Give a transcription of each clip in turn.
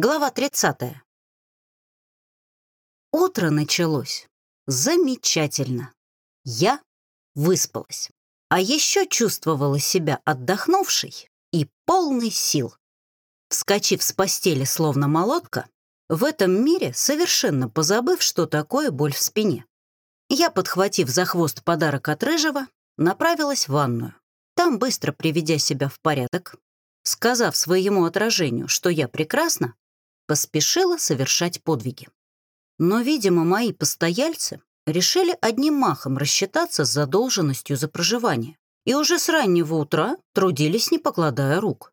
Глава 30. Утро началось. Замечательно. Я выспалась. А еще чувствовала себя отдохнувшей и полной сил. Вскочив с постели, словно молотка, в этом мире совершенно позабыв, что такое боль в спине. Я, подхватив за хвост подарок от Рыжего, направилась в ванную. Там, быстро приведя себя в порядок, сказав своему отражению, что я прекрасна, поспешила совершать подвиги. Но, видимо, мои постояльцы решили одним махом рассчитаться с задолженностью за проживание и уже с раннего утра трудились, не покладая рук.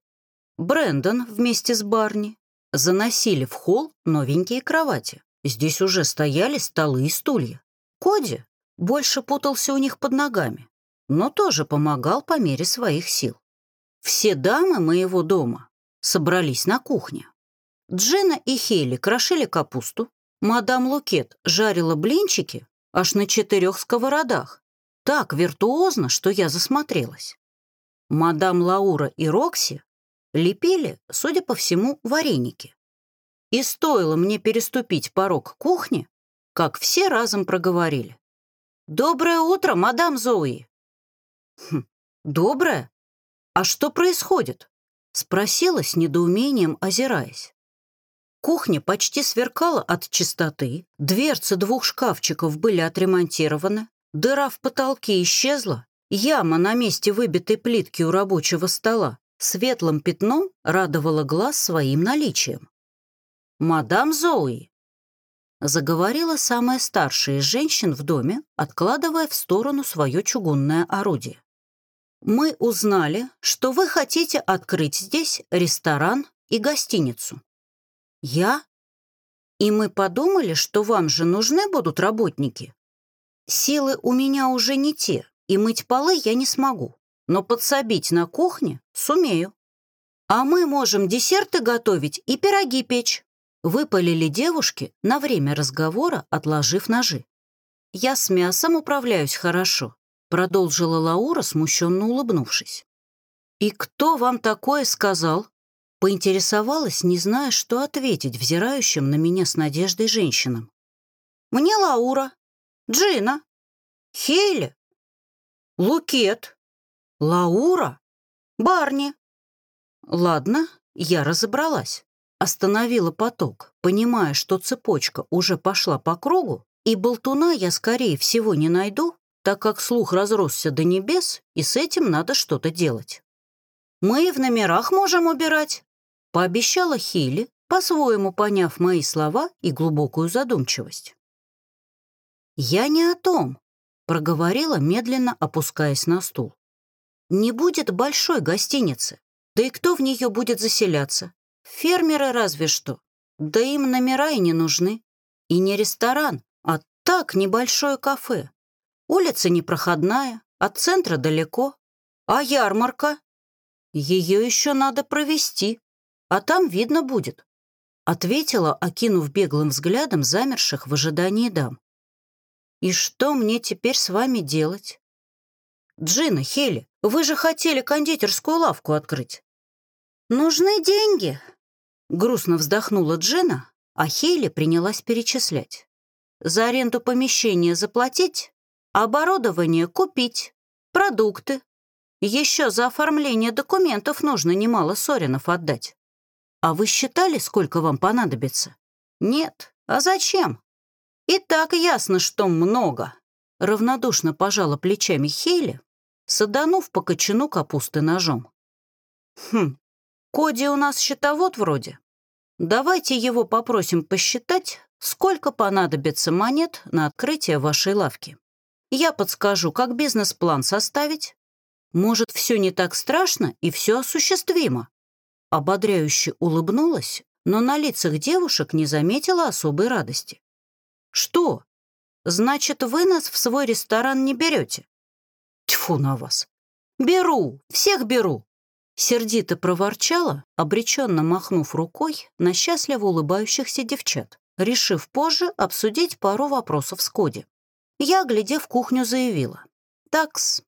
Брэндон вместе с Барни заносили в холл новенькие кровати. Здесь уже стояли столы и стулья. Коди больше путался у них под ногами, но тоже помогал по мере своих сил. Все дамы моего дома собрались на кухне. Джина и Хейли крошили капусту, мадам Лукет жарила блинчики аж на четырех сковородах. Так виртуозно, что я засмотрелась. Мадам Лаура и Рокси лепили, судя по всему, вареники. И стоило мне переступить порог кухни, как все разом проговорили. «Доброе утро, мадам Зои!» хм, «Доброе? А что происходит?» — спросила с недоумением, озираясь. Кухня почти сверкала от чистоты, дверцы двух шкафчиков были отремонтированы, дыра в потолке исчезла, яма на месте выбитой плитки у рабочего стола светлым пятном радовала глаз своим наличием. «Мадам Зои!» заговорила самая старшая из женщин в доме, откладывая в сторону свое чугунное орудие. «Мы узнали, что вы хотите открыть здесь ресторан и гостиницу. «Я? И мы подумали, что вам же нужны будут работники. Силы у меня уже не те, и мыть полы я не смогу, но подсобить на кухне сумею. А мы можем десерты готовить и пироги печь», выпалили девушки на время разговора, отложив ножи. «Я с мясом управляюсь хорошо», продолжила Лаура, смущенно улыбнувшись. «И кто вам такое сказал?» Поинтересовалась, не зная, что ответить взирающим на меня с надеждой женщинам. «Мне Лаура, Джина, Хейли, Лукет, Лаура, Барни». Ладно, я разобралась. Остановила поток, понимая, что цепочка уже пошла по кругу, и болтуна я, скорее всего, не найду, так как слух разросся до небес, и с этим надо что-то делать. «Мы в номерах можем убирать», — пообещала Хилли, по-своему поняв мои слова и глубокую задумчивость. «Я не о том», — проговорила, медленно опускаясь на стул. «Не будет большой гостиницы, да и кто в нее будет заселяться? Фермеры разве что. Да им номера и не нужны. И не ресторан, а так небольшое кафе. Улица непроходная, от центра далеко. А ярмарка? Ее еще надо провести, а там видно будет», — ответила, окинув беглым взглядом замерших в ожидании дам. «И что мне теперь с вами делать?» «Джина, Хели, вы же хотели кондитерскую лавку открыть». «Нужны деньги», — грустно вздохнула Джина, а Хейли принялась перечислять. «За аренду помещения заплатить, оборудование купить, продукты, еще за оформление документов нужно немало соринов отдать. А вы считали, сколько вам понадобится? Нет. А зачем? И так ясно, что много. Равнодушно пожала плечами Хейли, саданув по кочану капусты ножом. Хм, Коди у нас счетовод вроде. Давайте его попросим посчитать, сколько понадобится монет на открытие вашей лавки. Я подскажу, как бизнес-план составить, может, все не так страшно и все осуществимо?» Ободряюще улыбнулась, но на лицах девушек не заметила особой радости. «Что? Значит, вы нас в свой ресторан не берете?» «Тьфу на вас!» «Беру! Всех беру!» Сердито проворчала, обреченно махнув рукой на счастливо улыбающихся девчат, решив позже обсудить пару вопросов с Коди. Я, глядя в кухню, заявила. «Такс,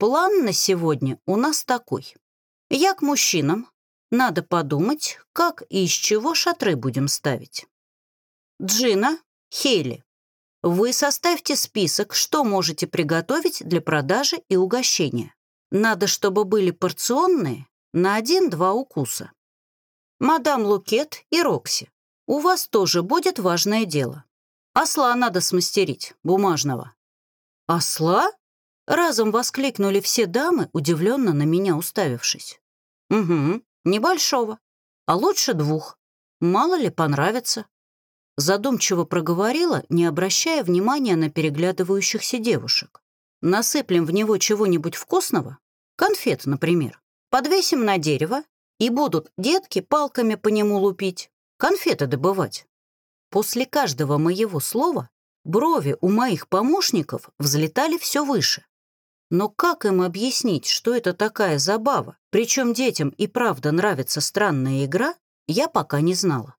План на сегодня у нас такой. Я к мужчинам, надо подумать, как и из чего шатры будем ставить. Джина, Хейли, вы составьте список, что можете приготовить для продажи и угощения. Надо, чтобы были порционные на один-два укуса. Мадам Лукет и Рокси, у вас тоже будет важное дело. Осла надо смастерить, бумажного. Осла? Разом воскликнули все дамы, удивленно на меня уставившись. Угу, небольшого, а лучше двух. Мало ли понравится. Задумчиво проговорила, не обращая внимания на переглядывающихся девушек. Насыплем в него чего-нибудь вкусного, конфет, например, подвесим на дерево, и будут детки палками по нему лупить, конфеты добывать. После каждого моего слова брови у моих помощников взлетали все выше. Но как им объяснить, что это такая забава, причем детям и правда нравится странная игра, я пока не знала.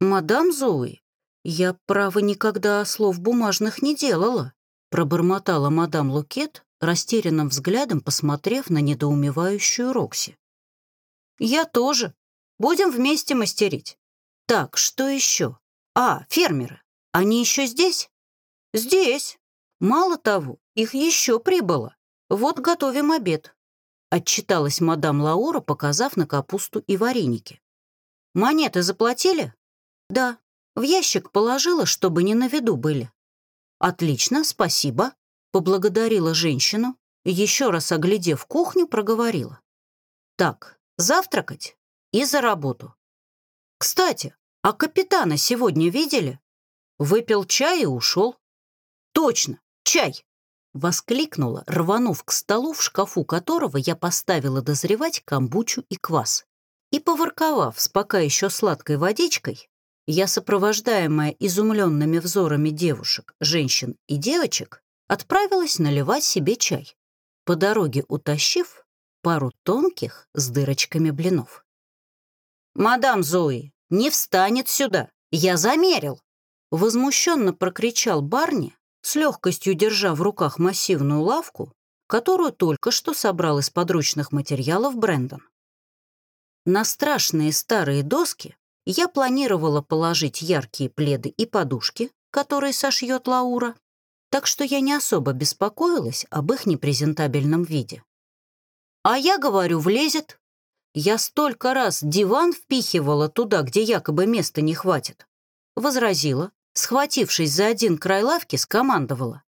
«Мадам Зои, я, право, никогда слов бумажных не делала», пробормотала мадам Лукет, растерянным взглядом посмотрев на недоумевающую Рокси. «Я тоже. Будем вместе мастерить. Так, что еще? А, фермеры. Они еще здесь?» «Здесь. Мало того, их еще прибыло. Вот готовим обед», отчиталась мадам Лаура, показав на капусту и вареники. «Монеты заплатили?» «Да, в ящик положила, чтобы не на виду были». «Отлично, спасибо», — поблагодарила женщину еще раз оглядев кухню, проговорила. «Так, завтракать и за работу. Кстати, а капитана сегодня видели? Выпил чай и ушел». «Точно, чай!» — воскликнула, рванув к столу, в шкафу которого я поставила дозревать камбучу и квас. И, поворковав с пока еще сладкой водичкой, я, сопровождаемая изумленными взорами девушек, женщин и девочек, отправилась наливать себе чай, по дороге утащив пару тонких с дырочками блинов. «Мадам Зои, не встанет сюда! Я замерил!» Возмущенно прокричал Барни, с легкостью держа в руках массивную лавку, которую только что собрал из подручных материалов Брэндон. На страшные старые доски я планировала положить яркие пледы и подушки, которые сошьет Лаура, так что я не особо беспокоилась об их непрезентабельном виде. А я говорю, влезет. Я столько раз диван впихивала туда, где якобы места не хватит. Возразила, схватившись за один край лавки, скомандовала.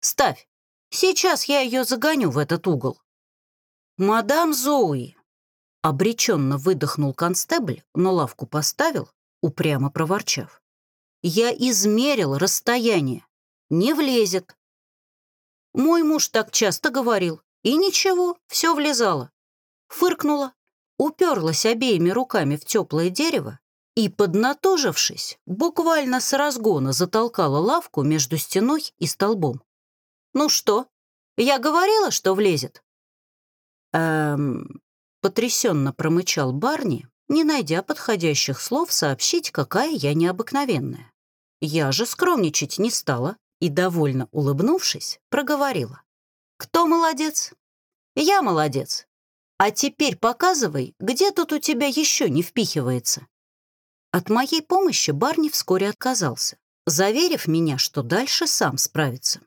«Ставь, сейчас я ее загоню в этот угол». «Мадам Зои, Обреченно выдохнул констебль, но лавку поставил, упрямо проворчав. «Я измерил расстояние. Не влезет». Мой муж так часто говорил, и ничего, все влезало. Фыркнула, уперлась обеими руками в теплое дерево и, поднатужившись, буквально с разгона затолкала лавку между стеной и столбом. «Ну что, я говорила, что влезет?» «Эм, Потрясенно промычал Барни, не найдя подходящих слов сообщить, какая я необыкновенная. Я же скромничать не стала и, довольно улыбнувшись, проговорила. «Кто молодец?» «Я молодец. А теперь показывай, где тут у тебя еще не впихивается». От моей помощи Барни вскоре отказался, заверив меня, что дальше сам справится.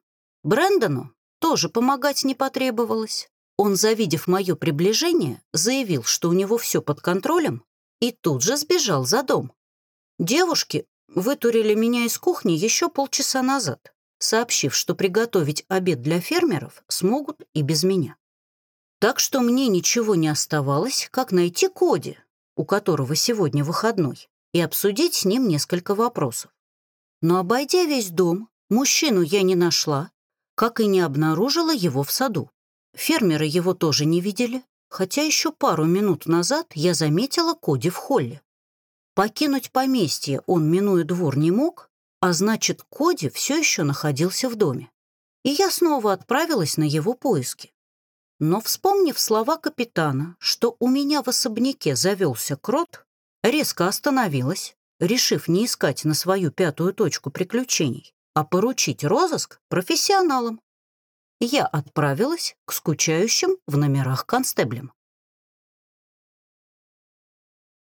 Брэндону тоже помогать не потребовалось. Он, завидев мое приближение, заявил, что у него все под контролем, и тут же сбежал за дом. Девушки вытурили меня из кухни еще полчаса назад, сообщив, что приготовить обед для фермеров смогут и без меня. Так что мне ничего не оставалось, как найти Коди, у которого сегодня выходной, и обсудить с ним несколько вопросов. Но, обойдя весь дом, мужчину я не нашла, как и не обнаружила его в саду. Фермеры его тоже не видели, хотя еще пару минут назад я заметила Коди в холле. Покинуть поместье он, минуя двор, не мог, а значит, Коди все еще находился в доме. И я снова отправилась на его поиски. Но, вспомнив слова капитана, что у меня в особняке завелся крот, резко остановилась, решив не искать на свою пятую точку приключений, а поручить розыск профессионалам я отправилась к скучающим в номерах констеблям.